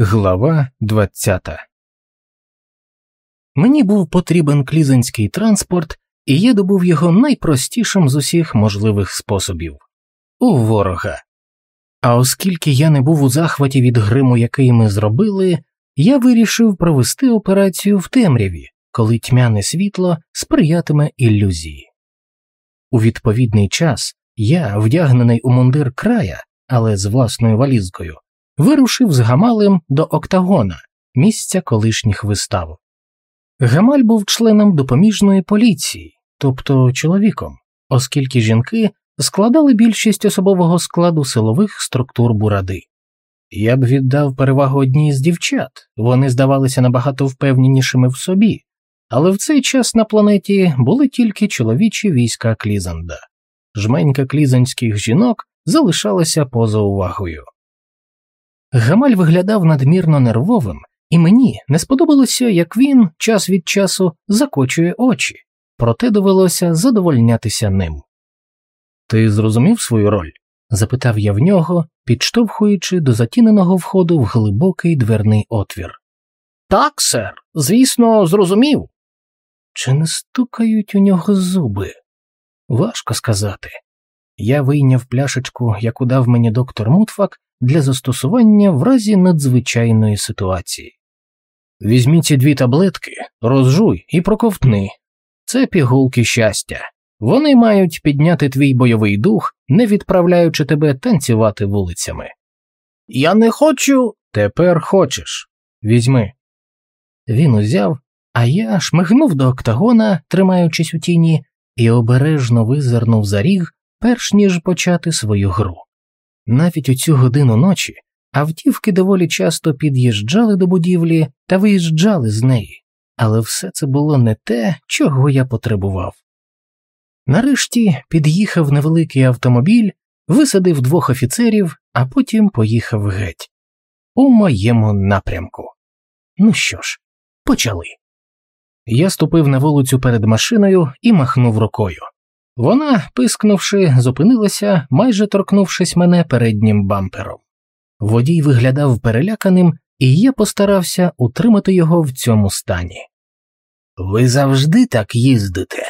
Глава 20 Мені був потрібен клізанський транспорт, і я добув його найпростішим з усіх можливих способів у ворога. А оскільки я не був у захваті від гриму, який ми зробили, я вирішив провести операцію в темряві, коли тьмяне світло сприятиме ілюзії. У відповідний час я, вдягнений у мундир края, але з власною валізкою, вирушив з Гамалем до Октагона, місця колишніх вистав. Гамаль був членом допоміжної поліції, тобто чоловіком, оскільки жінки складали більшість особового складу силових структур буради. Я б віддав перевагу одній з дівчат, вони здавалися набагато впевненішими в собі, але в цей час на планеті були тільки чоловічі війська Клізанда. Жменька клізанських жінок залишалася поза увагою. Гамаль виглядав надмірно нервовим, і мені не сподобалося, як він час від часу закочує очі, проте довелося задовольнятися ним. Ти зрозумів свою роль? запитав я в нього, підштовхуючи до затіненого входу в глибокий дверний отвір. Так, сер, звісно, зрозумів. Чи не стукають у нього зуби? Важко сказати. Я вийняв пляшечку, яку дав мені доктор Мутфак, для застосування в разі надзвичайної ситуації. Візьмі ці дві таблетки, розжуй і проковтни. Це пігулки щастя. Вони мають підняти твій бойовий дух, не відправляючи тебе танцювати вулицями. Я не хочу. Тепер хочеш. Візьми. Він узяв, а я шмигнув до октагона, тримаючись у тіні, і обережно визирнув за ріг, перш ніж почати свою гру. Навіть у цю годину ночі автівки доволі часто під'їжджали до будівлі та виїжджали з неї, але все це було не те, чого я потребував. Нарешті під'їхав невеликий автомобіль, висадив двох офіцерів, а потім поїхав геть у моєму напрямку. Ну що ж, почали. Я ступив на вулицю перед машиною і махнув рукою. Вона, пискнувши, зупинилася, майже торкнувшись мене переднім бампером. Водій виглядав переляканим, і я постарався утримати його в цьому стані. Ви завжди так їздите?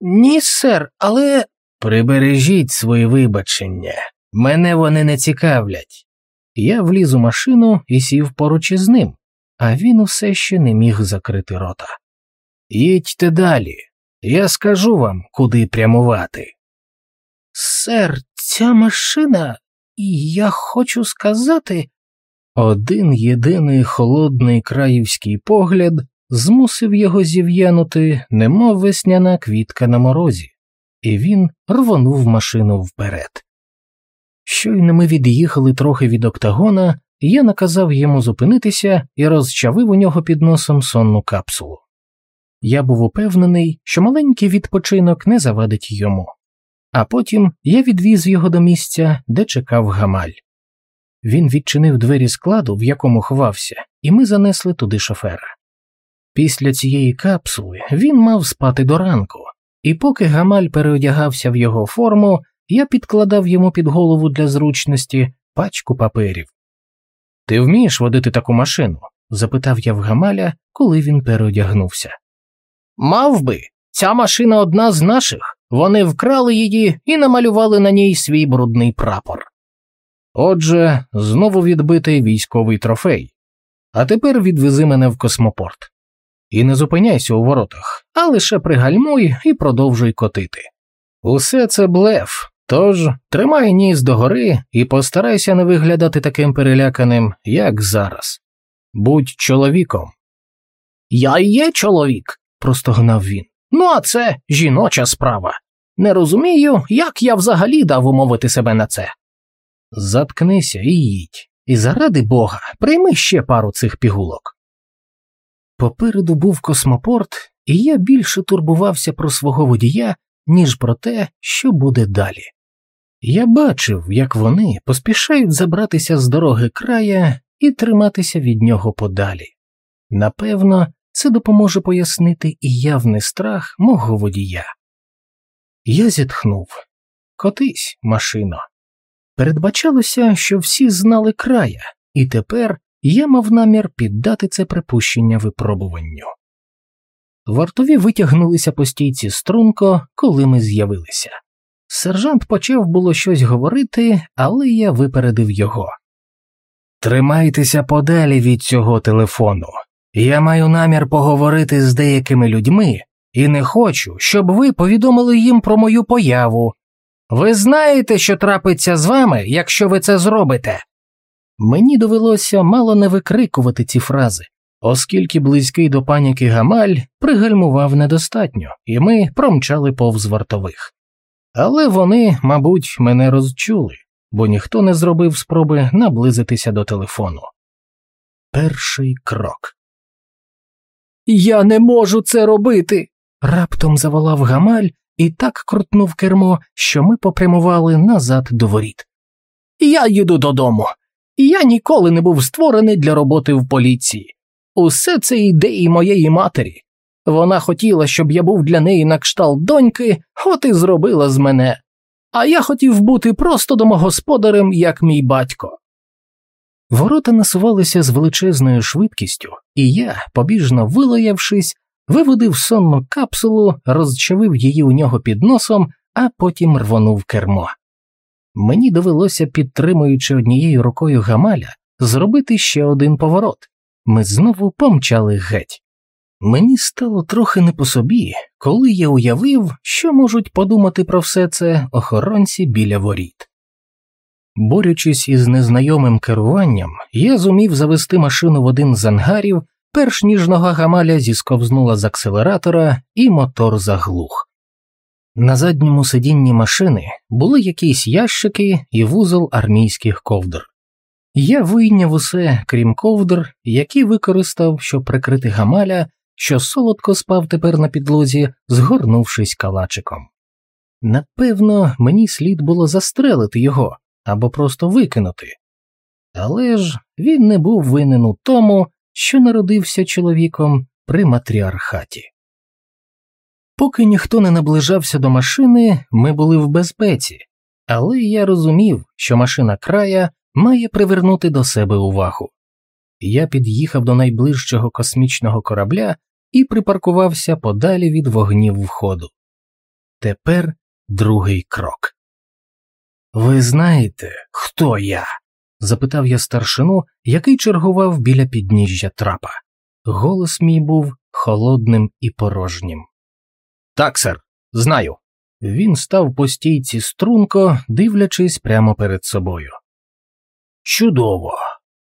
Ні, сер, але. Прибережіть свої вибачення, мене вони не цікавлять. Я вліз у машину і сів поруч із ним, а він усе ще не міг закрити рота. Їдьте далі, я скажу вам, куди прямувати. Сер, ця машина, і я хочу сказати. Один єдиний холодний краївський погляд змусив його зів'янути, немов весняна квітка на морозі, і він рвонув машину вперед. Щойно ми від'їхали трохи від октагона, я наказав йому зупинитися і розчавив у нього під носом сонну капсулу. Я був упевнений, що маленький відпочинок не завадить йому, а потім я відвіз його до місця, де чекав гамаль. Він відчинив двері складу, в якому ховався, і ми занесли туди шофера. Після цієї капсули він мав спати до ранку, і поки гамаль переодягався в його форму, я підкладав йому під голову для зручності пачку паперів. Ти вмієш водити таку машину? запитав я в гамаля, коли він переодягнувся. Мав би, ця машина одна з наших, вони вкрали її і намалювали на ній свій брудний прапор. Отже, знову відбитий військовий трофей, а тепер відвези мене в космопорт. І не зупиняйся у воротах, а лише пригальмуй і продовжуй котити. Усе це блеф, тож тримай ніс догори і постарайся не виглядати таким переляканим, як зараз. Будь чоловіком. Я є чоловік, простогнав він. Ну, а це жіноча справа. Не розумію, як я взагалі дав умовити себе на це. Заткнися і їдь, і заради бога, прийми ще пару цих пігулок. Попереду був космопорт, і я більше турбувався про свого водія, ніж про те, що буде далі. Я бачив, як вони поспішають забратися з дороги края і триматися від нього подалі. Напевно, це допоможе пояснити і явний страх мого водія. Я зітхнув котись, машино. Передбачалося, що всі знали края, і тепер я мав намір піддати це припущення випробуванню. Вартові витягнулися по стійці струнко, коли ми з'явилися. Сержант почав було щось говорити, але я випередив його. Тримайтеся подалі від цього телефону. Я маю намір поговорити з деякими людьми і не хочу, щоб ви повідомили їм про мою появу. Ви знаєте, що трапиться з вами, якщо ви це зробите. Мені довелося мало не викрикувати ці фрази, оскільки близький до паніки Гамаль пригальмував недостатньо, і ми промчали повз вартових. Але вони, мабуть, мене розчули, бо ніхто не зробив спроби наблизитися до телефону. Перший крок. Я не можу це робити. раптом заволав Гамаль і так крутнув кермо, що ми попрямували назад до воріт. Я їду додому. Я ніколи не був створений для роботи в поліції. Усе це ідеї моєї матері. Вона хотіла, щоб я був для неї на кшталт доньки, от і зробила з мене. А я хотів бути просто домогосподарем, як мій батько. Ворота насувалися з величезною швидкістю, і я, побіжно вилаявшись, виводив сонну капсулу, розчавив її у нього під носом, а потім рвонув кермо. Мені довелося, підтримуючи однією рукою гамаля, зробити ще один поворот. Ми знову помчали геть. Мені стало трохи не по собі, коли я уявив, що можуть подумати про все це охоронці біля воріт. Борючись із незнайомим керуванням, я зумів завести машину в один з ангарів, перш ніж нога гамаля зісковзнула з акселератора, і мотор заглух. На задньому сидінні машини були якісь ящики і вузол армійських ковдр. Я вийняв усе, крім ковдр, які використав, щоб прикрити гамаля, що солодко спав тепер на підлозі, згорнувшись калачиком. Напевно, мені слід було застрелити його або просто викинути. Але ж він не був винен у тому, що народився чоловіком при матріархаті. Поки ніхто не наближався до машини, ми були в безпеці, але я розумів, що машина края має привернути до себе увагу. Я під'їхав до найближчого космічного корабля і припаркувався подалі від вогнів входу. Тепер другий крок. Ви знаєте, хто я? запитав я старшину, який чергував біля підніжжя трапа. Голос мій був холодним і порожнім. Так, сер, знаю. Він став по стійці струнко, дивлячись прямо перед собою. Чудово.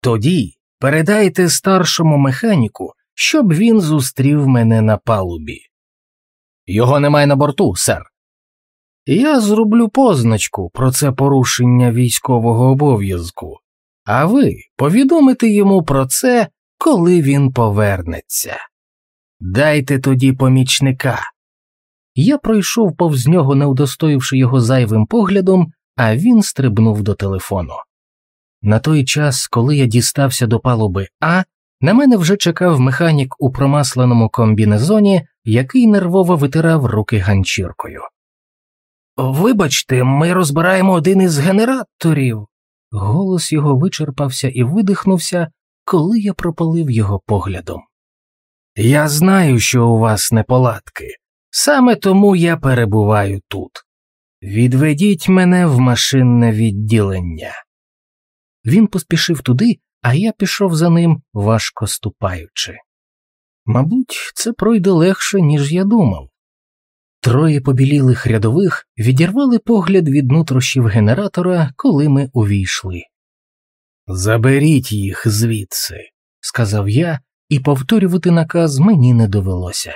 Тоді передайте старшому механіку, щоб він зустрів мене на палубі. Його немає на борту, сер. Я зроблю позначку про це порушення військового обов'язку, а ви повідомите йому про це, коли він повернеться. Дайте тоді помічника. Я пройшов повз нього, не удостоївши його зайвим поглядом, а він стрибнув до телефону. На той час, коли я дістався до палуби А, на мене вже чекав механік у промасленому комбінезоні, який нервово витирав руки ганчіркою. Вибачте, ми розбираємо один із генераторів. Голос його вичерпався і видихнувся, коли я пропалив його поглядом. Я знаю, що у вас неполадки, саме тому я перебуваю тут. Відведіть мене в машинне відділення. Він поспішив туди, а я пішов за ним, важко ступаючи. Мабуть, це пройде легше, ніж я думав. Троє побілілих рядових відірвали погляд від нутрощів генератора, коли ми увійшли. Заберіть їх звідси, сказав я, і повторювати наказ мені не довелося.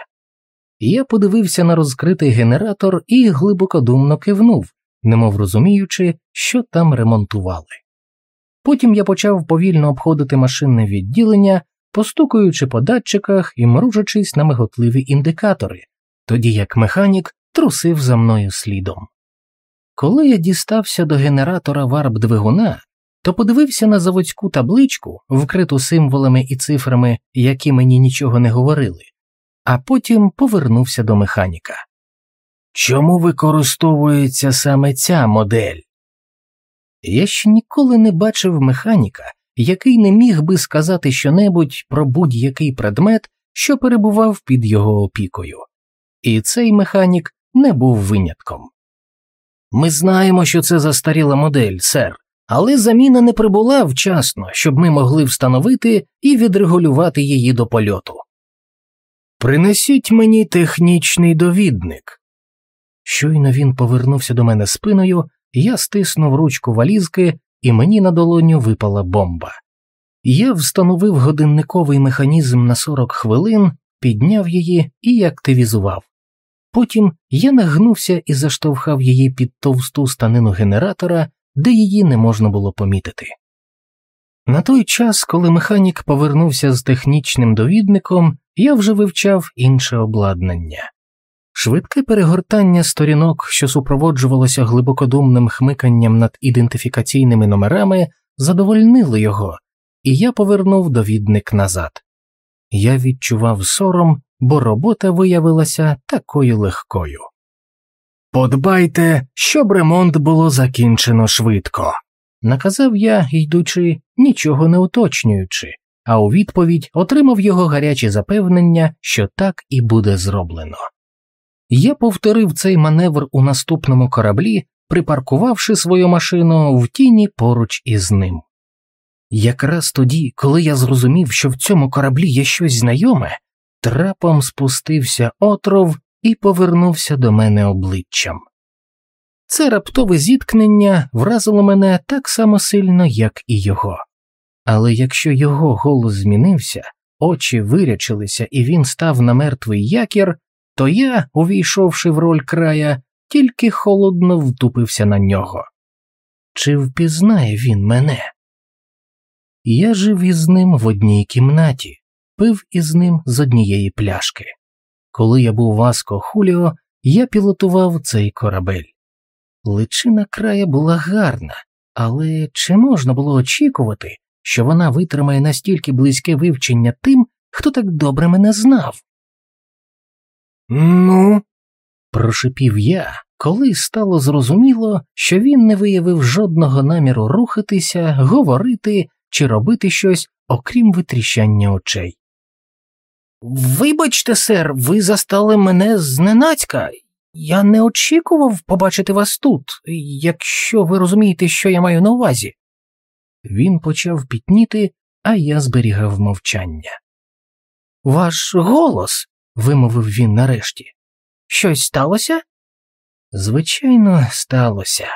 Я подивився на розкритий генератор і глибокодумно кивнув, немов розуміючи, що там ремонтували. Потім я почав повільно обходити машинне відділення, постукуючи по датчиках і мружачись на миготливі індикатори, тоді як механік трусив за мною слідом. Коли я дістався до генератора варп двигуна, то подивився на заводську табличку, вкриту символами і цифрами, які мені нічого не говорили, а потім повернувся до механіка. Чому використовується саме ця модель? Я ще ніколи не бачив механіка, який не міг би сказати щонебудь про будь-який предмет, що перебував під його опікою, і цей механік не був винятком. Ми знаємо, що це застаріла модель, сер, але заміна не прибула вчасно, щоб ми могли встановити і відрегулювати її до польоту. Принесіть мені технічний довідник. Щойно він повернувся до мене спиною, я стиснув ручку валізки, і мені на долоню випала бомба. Я встановив годинниковий механізм на 40 хвилин, підняв її і активізував. Потім я нагнувся і заштовхав її під товсту станину генератора, де її не можна було помітити. На той час, коли механік повернувся з технічним довідником, я вже вивчав інше обладнання. Швидке перегортання сторінок, що супроводжувалося глибокодумним хмиканням над ідентифікаційними номерами, задовольнило його, і я повернув довідник назад. Я відчував сором, бо робота виявилася такою легкою. Подбайте, щоб ремонт було закінчено швидко, наказав я, йдучи, нічого не уточнюючи, а у відповідь отримав його гарячі запевнення, що так і буде зроблено. Я повторив цей маневр у наступному кораблі, припаркувавши свою машину в тіні поруч із ним. Якраз тоді, коли я зрозумів, що в цьому кораблі є щось знайоме, трапом спустився отров і повернувся до мене обличчям. Це раптове зіткнення вразило мене так само сильно, як і його. Але якщо його голос змінився, очі вирячилися, і він став на мертвий якір, то я, увійшовши в роль края, тільки холодно втупився на нього. Чи впізнає він мене? Я жив із ним в одній кімнаті, пив із ним з однієї пляшки. Коли я був Васко Хуліо, я пілотував цей корабель. Личина края була гарна, але чи можна було очікувати, що вона витримає настільки близьке вивчення тим, хто так добре мене знав? Ну, прошипів я, коли стало зрозуміло, що він не виявив жодного наміру рухатися, говорити чи робити щось, окрім витріщання очей. Вибачте, сер, ви застали мене зненацька. Я не очікував побачити вас тут, якщо ви розумієте, що я маю на увазі. Він почав пітніти, а я зберігав мовчання. Ваш голос, вимовив він нарешті. Щось сталося? Звичайно, сталося.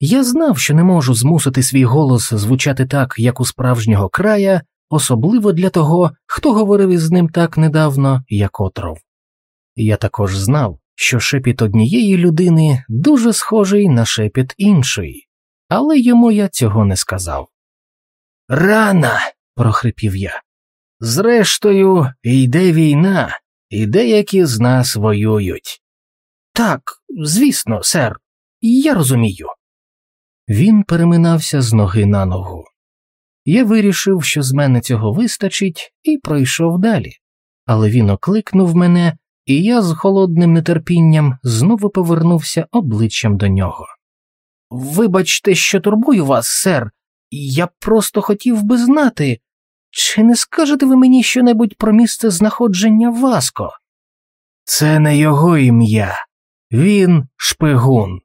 Я знав, що не можу змусити свій голос звучати так, як у справжнього края, особливо для того, хто говорив із ним так недавно, як отров. Я також знав, що шепіт однієї людини дуже схожий на шепіт іншої, але йому я цього не сказав. Рана. прохрипів я. Зрештою, йде війна, і деякі з нас воюють. Так, звісно, сер, я розумію. Він переминався з ноги на ногу. Я вирішив, що з мене цього вистачить, і пройшов далі, але він окликнув мене, і я з холодним нетерпінням знову повернувся обличчям до нього. Вибачте, що турбую вас, сер, я просто хотів би знати, чи не скажете ви мені щонебудь про місце знаходження Васко? Це не його ім'я, він шпигун.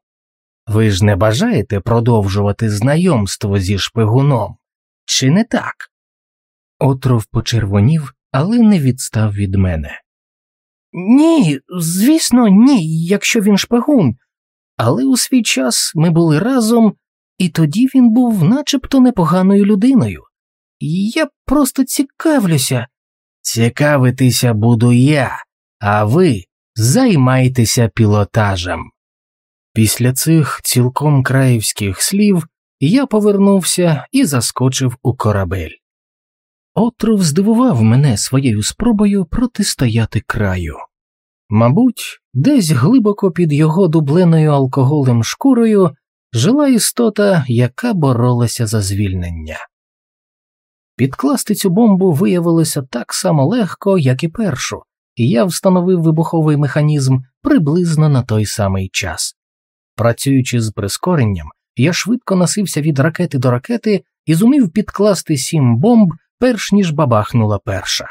Ви ж не бажаєте продовжувати знайомство зі шпигуном, чи не так? Отров почервонів, але не відстав від мене. Ні, звісно, ні, якщо він шпигун. Але у свій час ми були разом, і тоді він був начебто непоганою людиною. Я просто цікавлюся. Цікавитися буду я, а ви займайтеся пілотажем. Після цих цілком краївських слів я повернувся і заскочив у корабель. Отров здивував мене своєю спробою протистояти краю. Мабуть, десь глибоко під його дубленою алкоголем шкурою жила істота, яка боролася за звільнення. Підкласти цю бомбу виявилося так само легко, як і першу, і я встановив вибуховий механізм приблизно на той самий час. Працюючи з прискоренням, я швидко носився від ракети до ракети і зумів підкласти сім бомб, перш ніж бабахнула перша.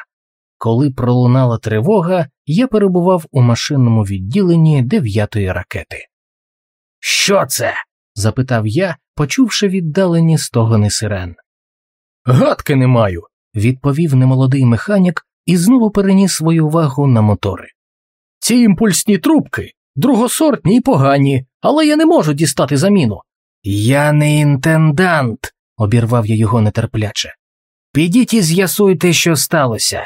Коли пролунала тривога, я перебував у машинному відділенні дев'ятої ракети. Що це? запитав я, почувши віддалені стогони сирен. Гадки не маю, відповів немолодий механік і знову переніс свою увагу на мотори. Ці імпульсні трубки другосортні і погані, але я не можу дістати заміну. Я не інтендант, обірвав я його нетерпляче. Підіть і з'ясуйте, що сталося.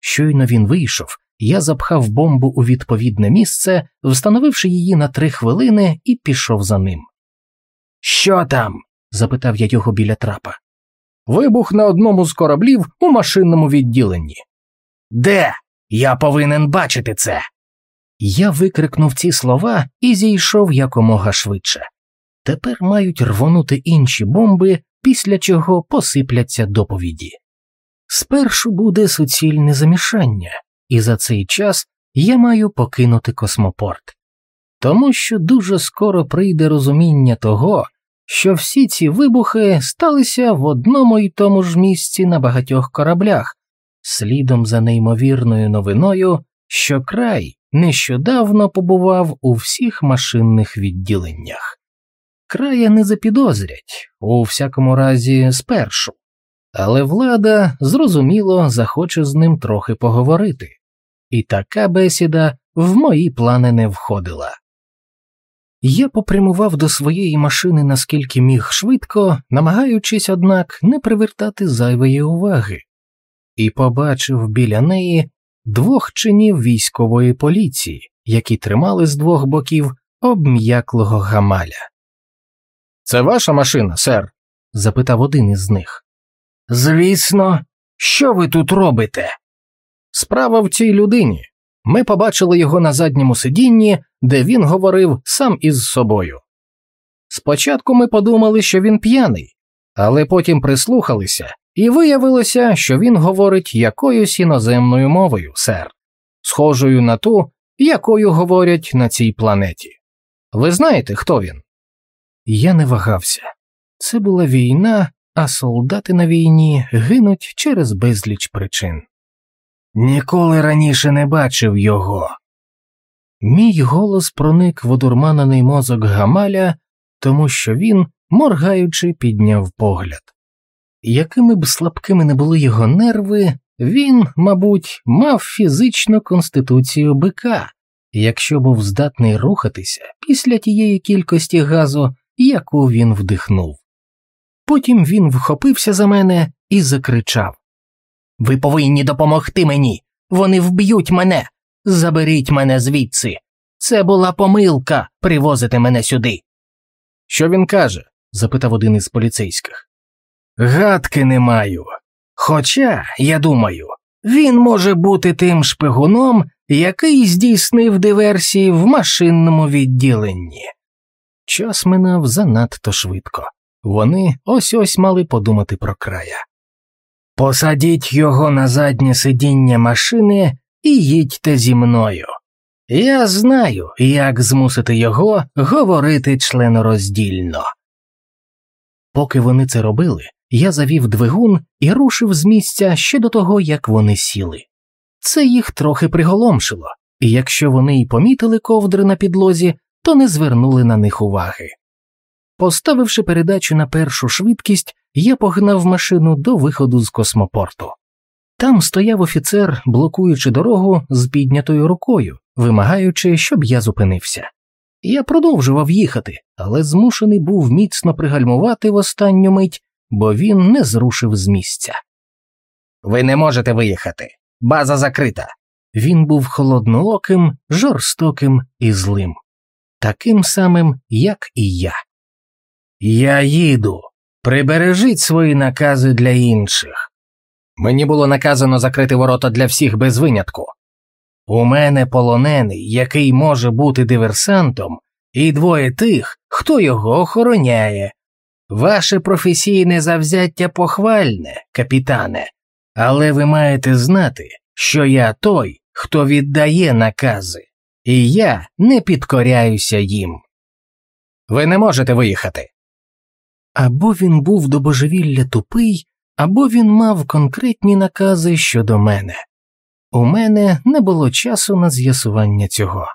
Щойно він вийшов, я запхав бомбу у відповідне місце, встановивши її на три хвилини, і пішов за ним. Що там? запитав я його біля трапа. Вибух на одному з кораблів у машинному відділенні. Де? Я повинен бачити це. Я викрикнув ці слова і зійшов якомога швидше. Тепер мають рвонути інші бомби, після чого посипляться доповіді. Спершу буде суцільне замішання, і за цей час я маю покинути космопорт, тому що дуже скоро прийде розуміння того, що всі ці вибухи сталися в одному й тому ж місці на багатьох кораблях, слідом за неймовірною новиною, що край нещодавно побував у всіх машинних відділеннях. Края не запідозрять, у всякому разі, спершу, але влада зрозуміло захоче з ним трохи поговорити, і така бесіда в мої плани не входила. Я попрямував до своєї машини наскільки міг швидко, намагаючись, однак, не привертати зайвої уваги, і побачив біля неї двох чинів військової поліції, які тримали з двох боків обм'яклого гамаля. Це ваша машина, сер? запитав один із них. Звісно, що ви тут робите? Справа в цій людині. Ми побачили його на задньому сидінні, де він говорив сам із собою. Спочатку ми подумали, що він п'яний, але потім прислухалися, і виявилося, що він говорить якоюсь іноземною мовою, сер, схожою на ту, якою говорять на цій планеті. Ви знаєте, хто він? Я не вагався. Це була війна, а солдати на війні гинуть через безліч причин. Ніколи раніше не бачив його. Мій голос проник в одурманений мозок Гамаля, тому що він, моргаючи, підняв погляд. Якими б слабкими не були його нерви, він, мабуть, мав фізичну конституцію бика, якщо був здатний рухатися після тієї кількості газу, яку він вдихнув. Потім він вхопився за мене і закричав Ви повинні допомогти мені. Вони вб'ють мене. Заберіть мене звідси. Це була помилка привозити мене сюди. Що він каже? запитав один із поліцейських. Гадки не маю. Хоча, я думаю, він може бути тим шпигуном, який здійснив диверсії в машинному відділенні. Час минав занадто швидко. Вони ось ось мали подумати про края. Посадіть його на заднє сидіння машини і їдьте зі мною. Я знаю, як змусити його говорити членороздільно. Поки вони це робили, я завів двигун і рушив з місця ще до того, як вони сіли. Це їх трохи приголомшило, і якщо вони й помітили ковдри на підлозі, то не звернули на них уваги. Поставивши передачу на першу швидкість, я погнав машину до виходу з космопорту. Там стояв офіцер, блокуючи дорогу з піднятою рукою, вимагаючи, щоб я зупинився. Я продовжував їхати, але змушений був міцно пригальмувати в останню мить, бо він не зрушив з місця. Ви не можете виїхати. База закрита. Він був холоднооким, жорстоким і злим, таким самим, як і я. Я їду. Прибережіть свої накази для інших. Мені було наказано закрити ворота для всіх без винятку. У мене полонений, який може бути диверсантом, і двоє тих, хто його охороняє. Ваше професійне завзяття похвальне, капітане, але ви маєте знати, що я той, хто віддає накази, і я не підкоряюся їм. ви не можете виїхати. Або він був до божевілля тупий, або він мав конкретні накази щодо мене. У мене не було часу на з'ясування цього.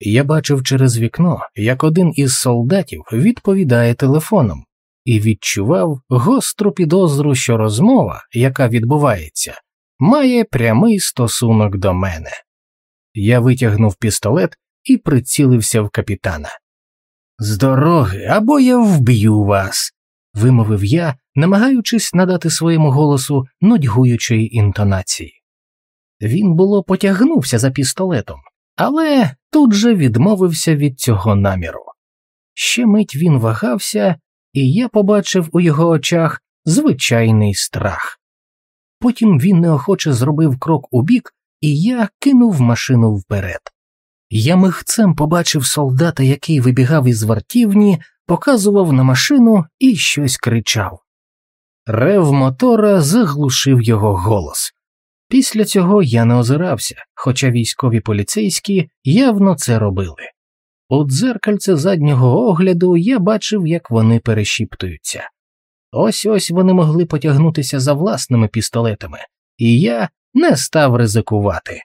Я бачив через вікно, як один із солдатів відповідає телефоном, і відчував гостру підозру, що розмова, яка відбувається, має прямий стосунок до мене. Я витягнув пістолет і прицілився в капітана. З дороги, або я вб'ю вас, вимовив я, намагаючись надати своєму голосу нудьгуючої інтонації. Він було потягнувся за пістолетом, але тут же відмовився від цього наміру. Ще мить він вагався, і я побачив у його очах звичайний страх. Потім він неохоче зробив крок у бік, і я кинув машину вперед. Я михцем побачив солдата, який вибігав із вартівні, показував на машину і щось кричав. Рев мотора заглушив його голос. Після цього я не озирався, хоча військові поліцейські явно це робили. У дзеркальце заднього огляду я бачив, як вони перешіптуються. Ось ось вони могли потягнутися за власними пістолетами, і я не став ризикувати.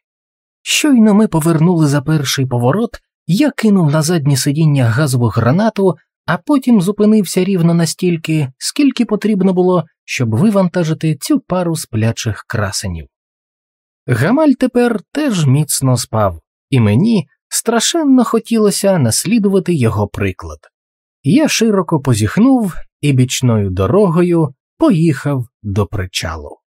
Щойно ми повернули за перший поворот, я кинув на заднє сидіння газову гранату, а потім зупинився рівно настільки, скільки потрібно було, щоб вивантажити цю пару сплячих красенів. Гамаль тепер теж міцно спав, і мені страшенно хотілося наслідувати його приклад. Я широко позіхнув і бічною дорогою поїхав до причалу.